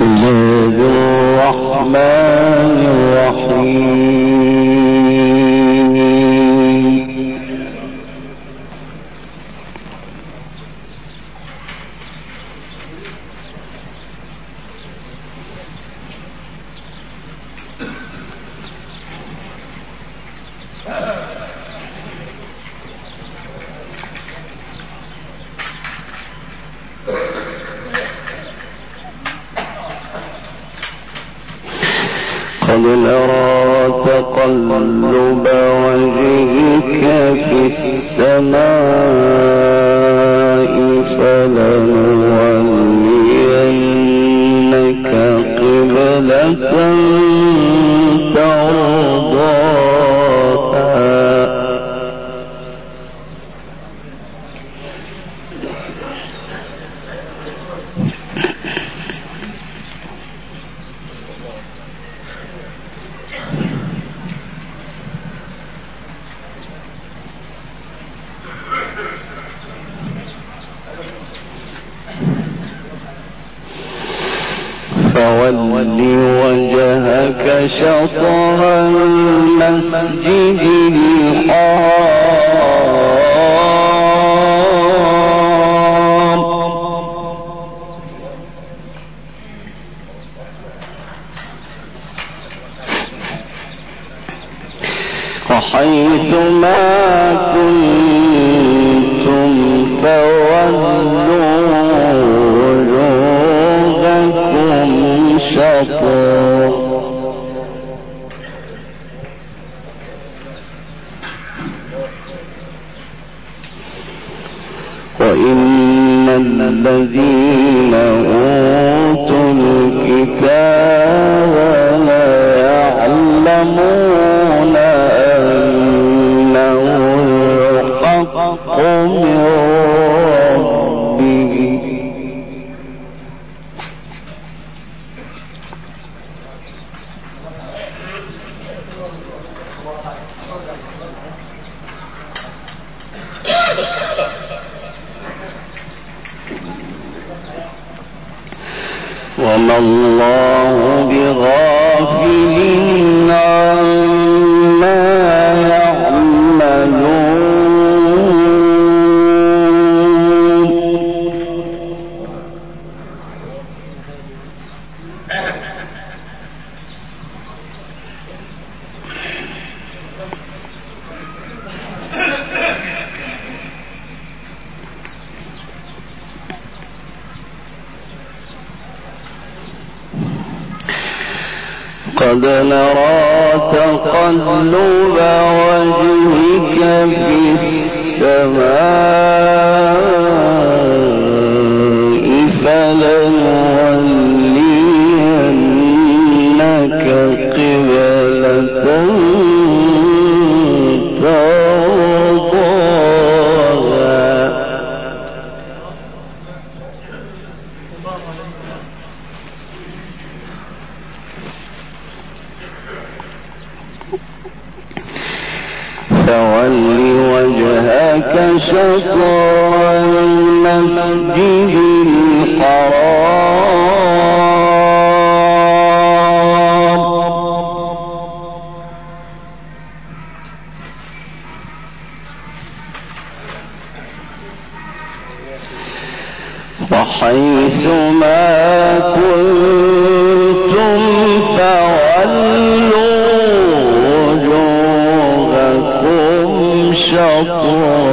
بسم الله الرحمن حيث ما كنت قد نرى تقلب وجهك في السماء فلن شطر المسجد الحرام وحيث ما كنتم فولوا وجوهكم شطرا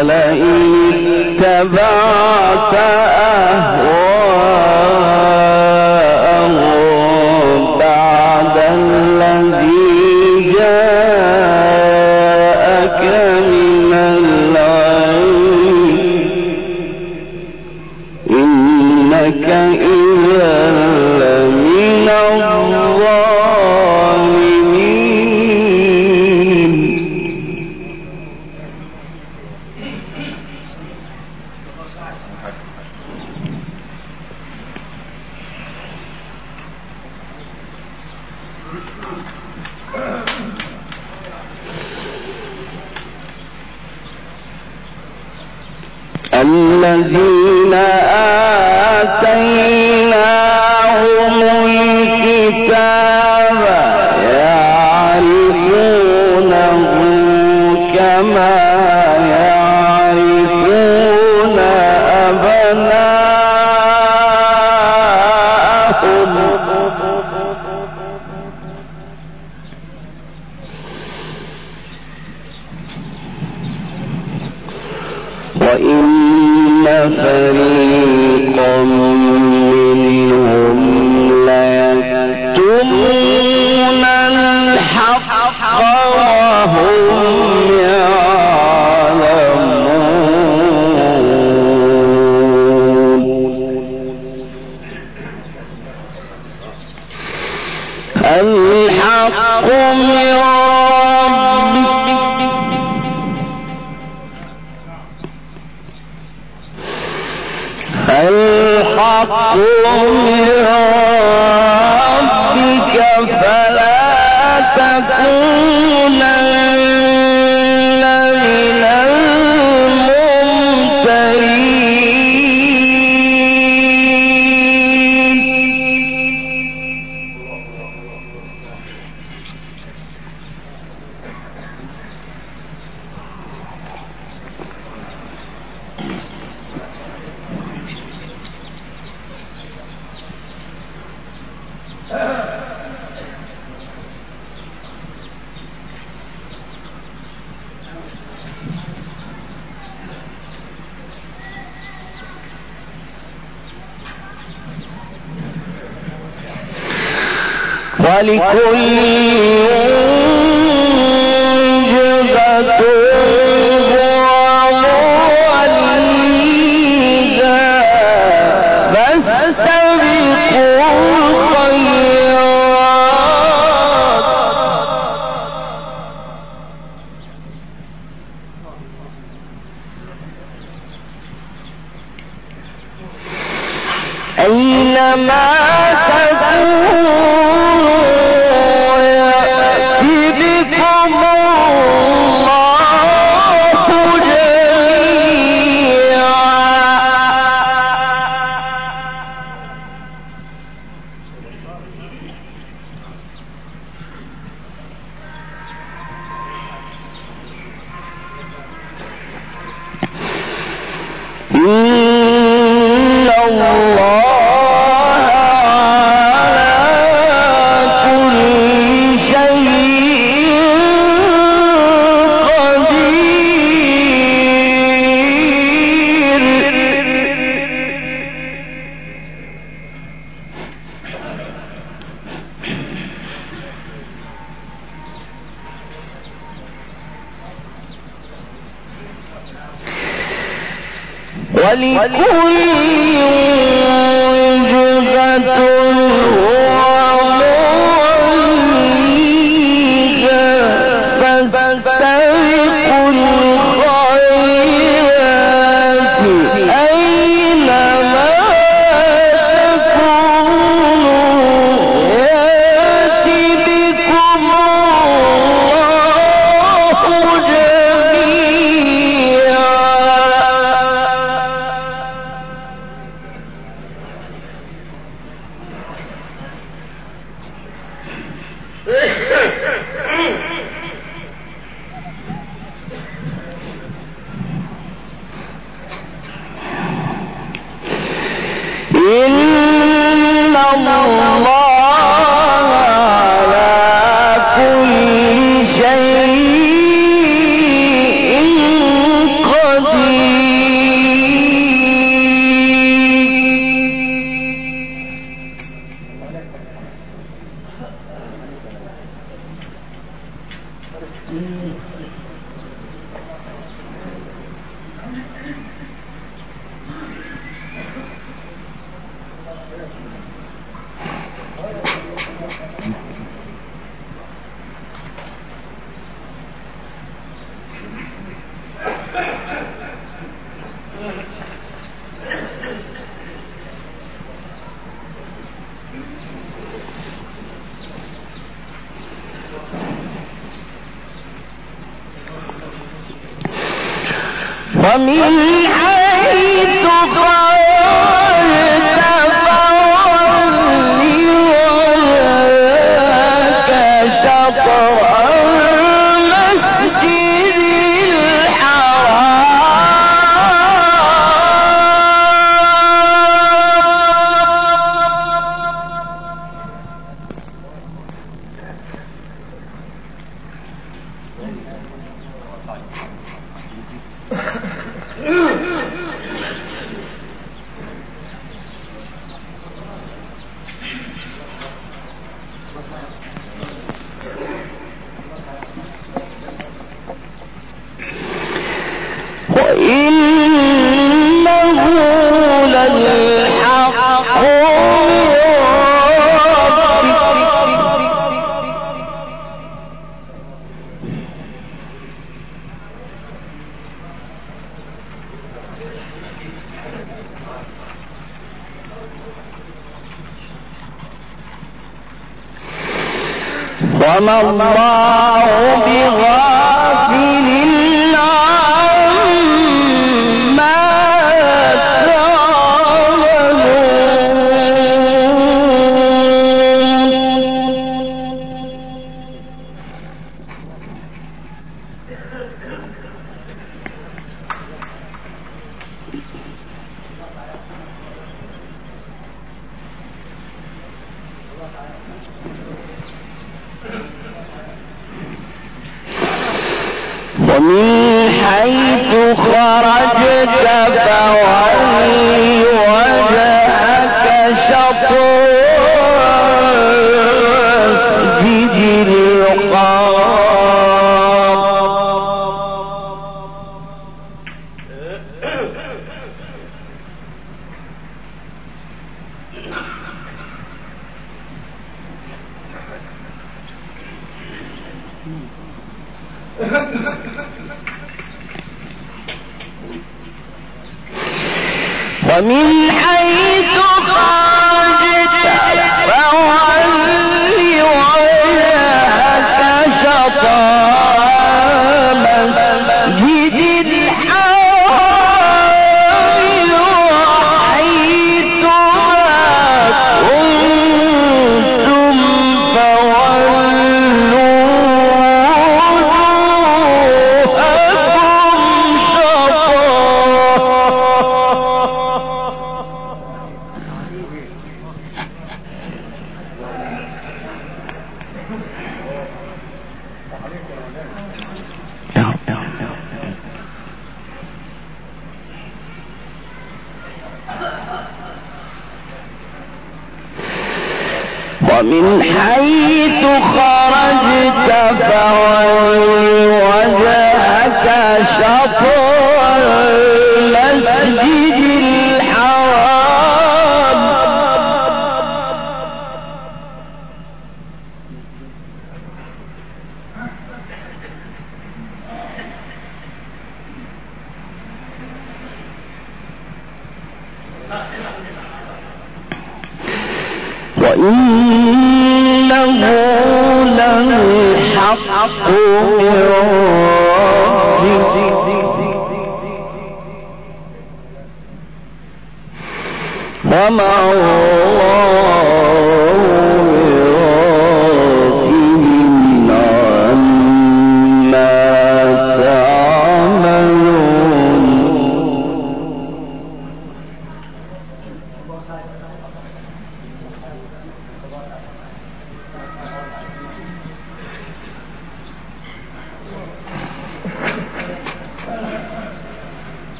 ولئن اتبعت ولكل جهة هو موليها فاستبقوا الخيرات أينما الله.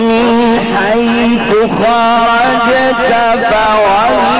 ومن حيث خرجت فولي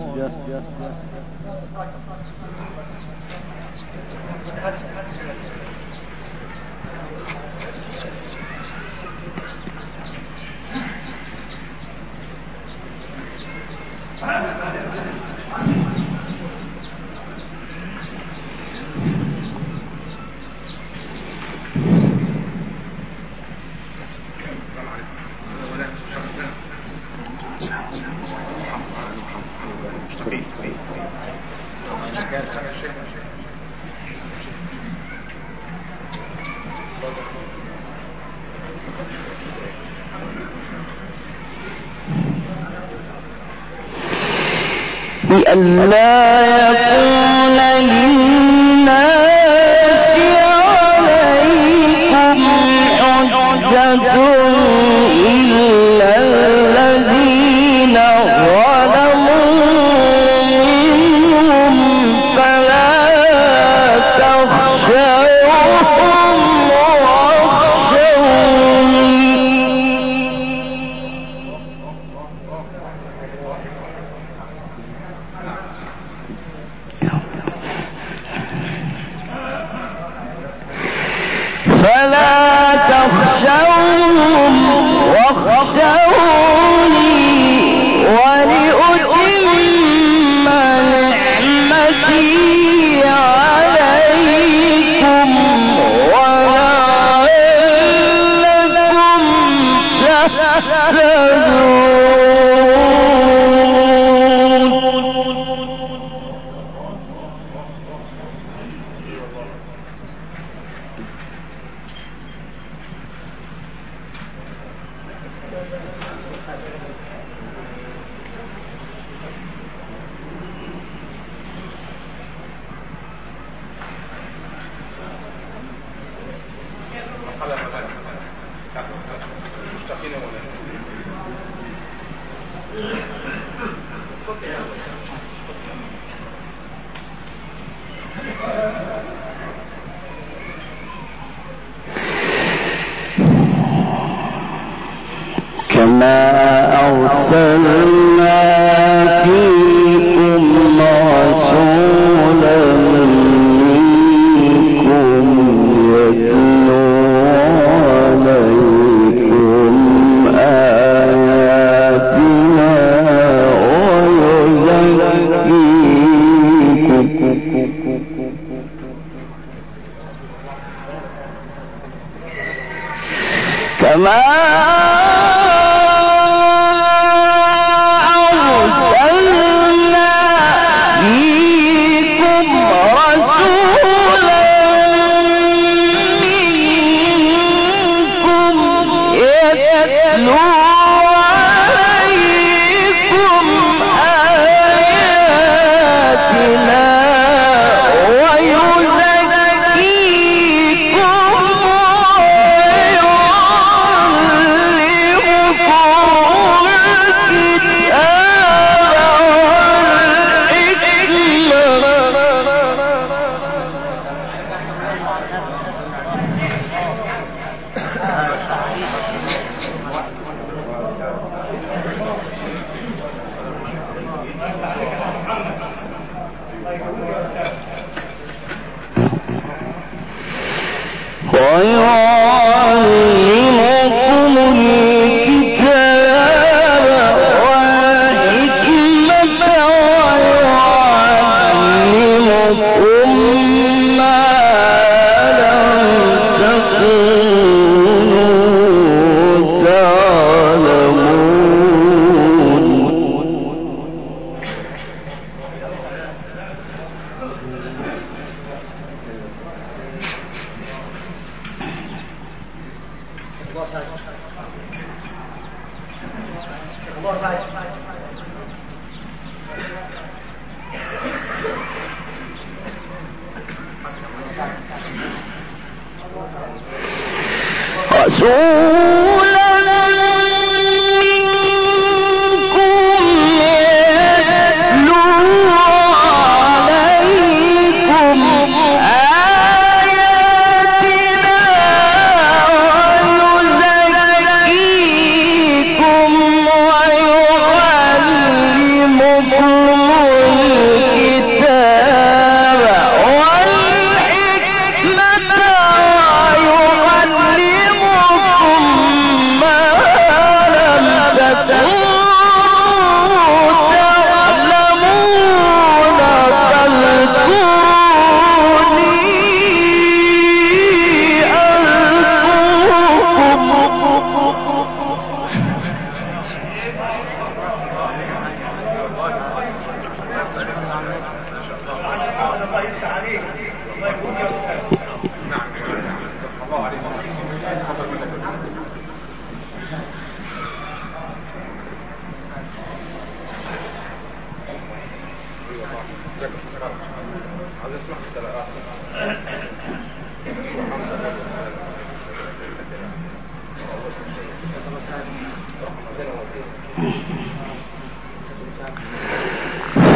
يكون Boa tarde.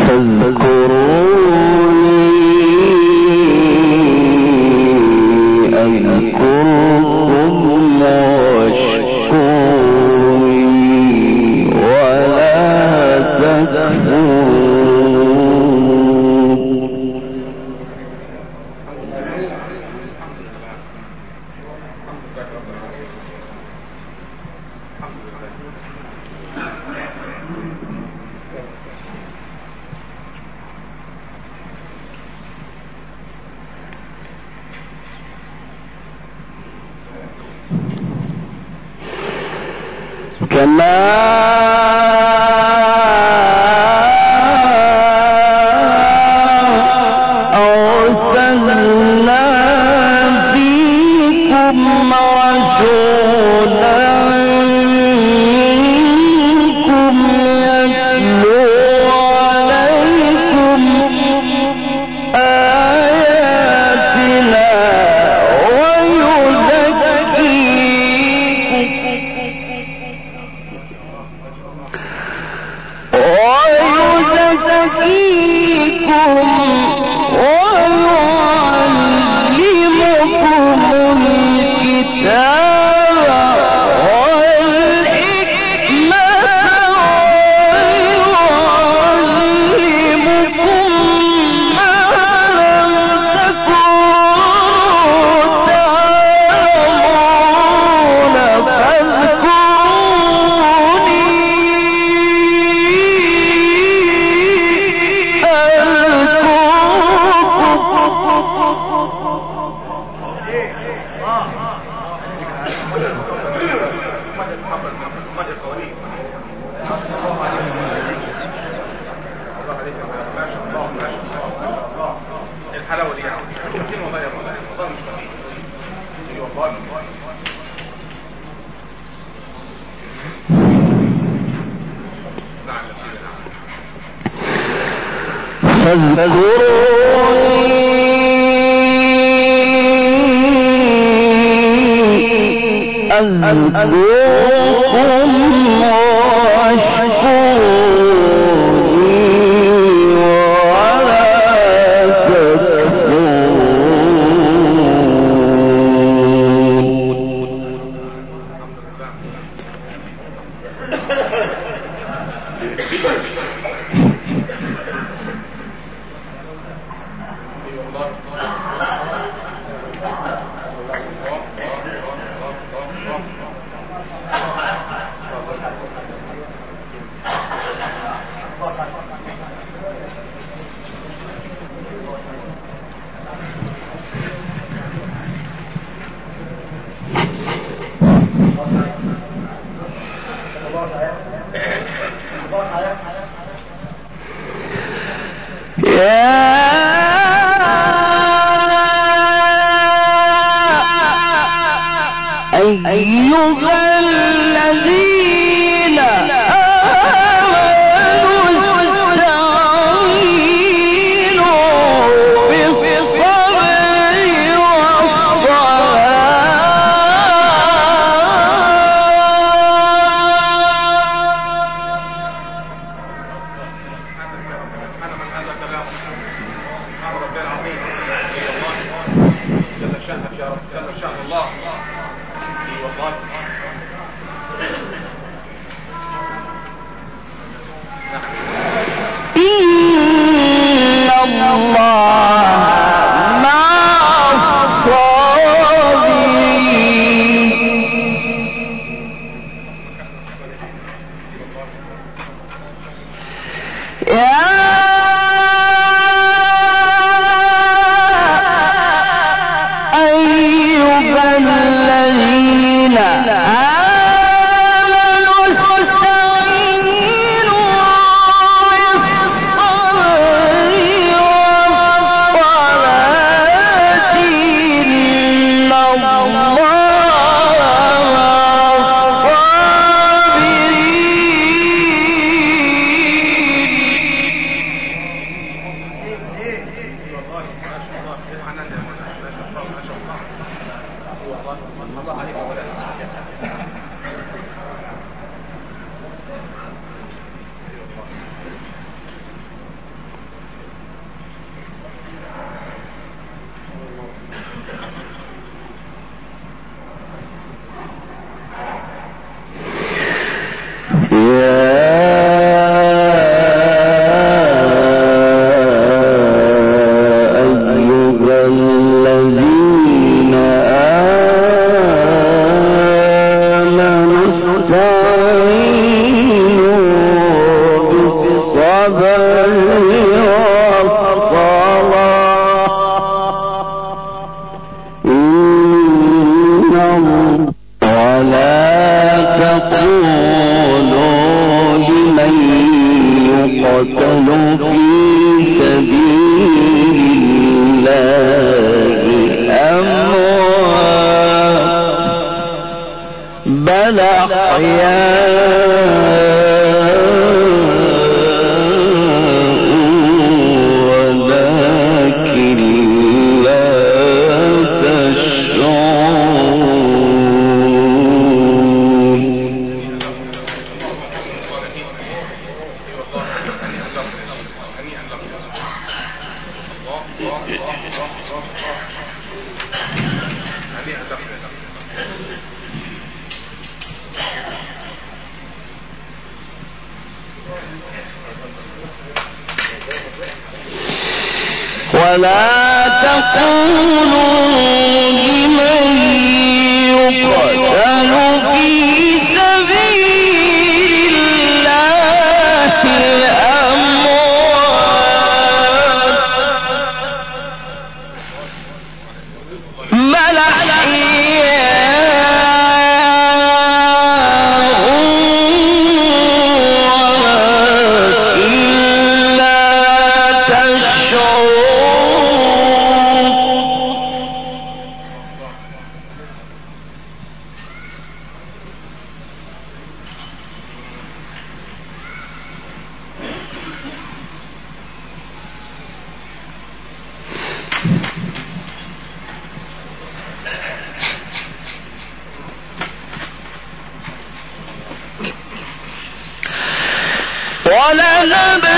الله أحياء ولنبلونكم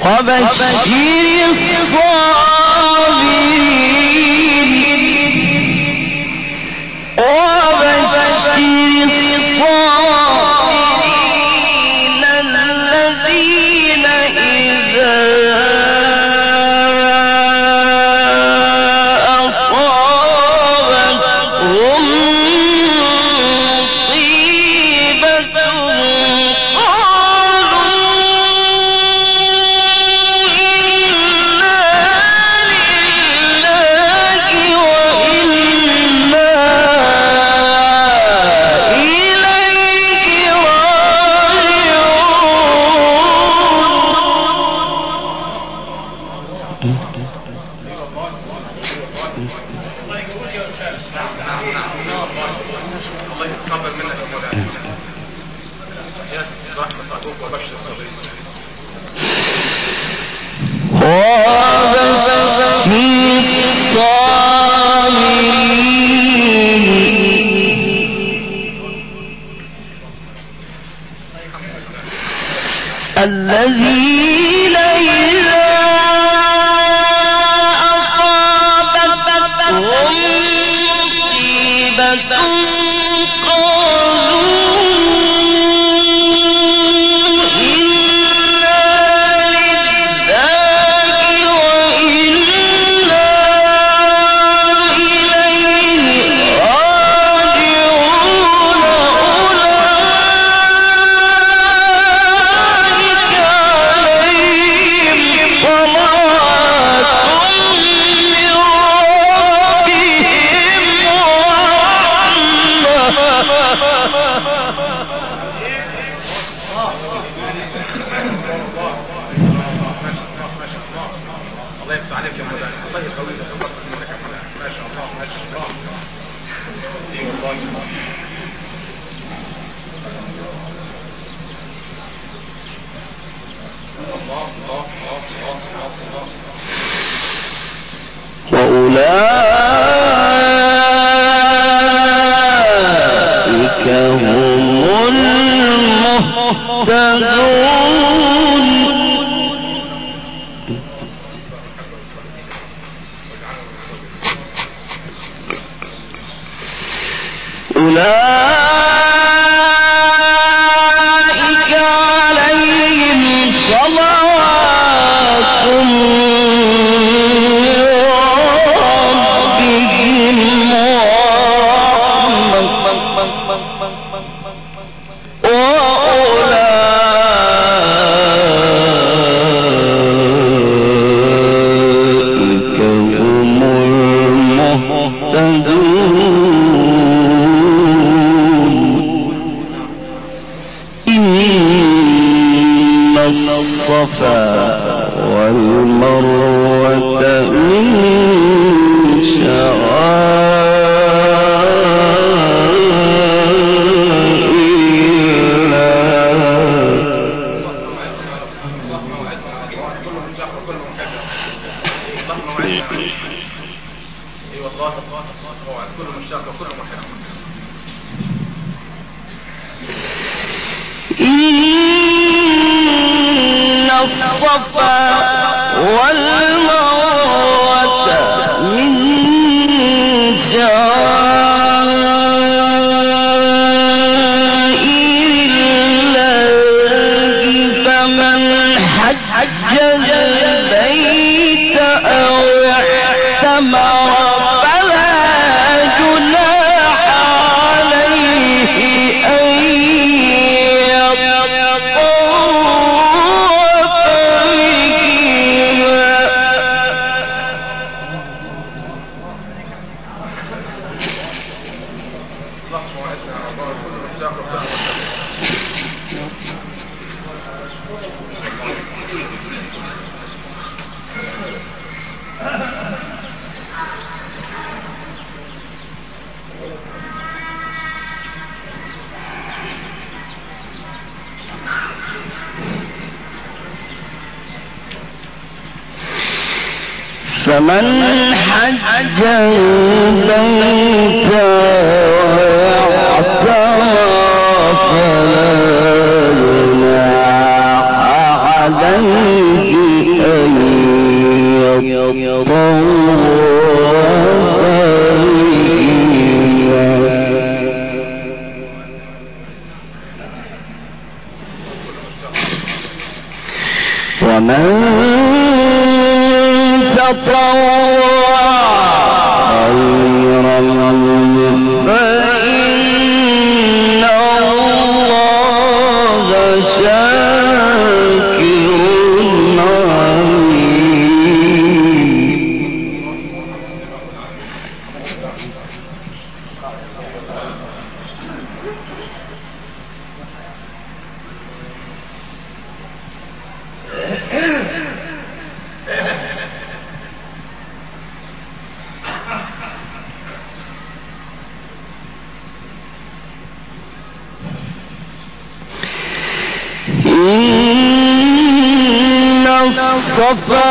وبشر الصابرين. وبشر الصابرين. الصابرين الصفا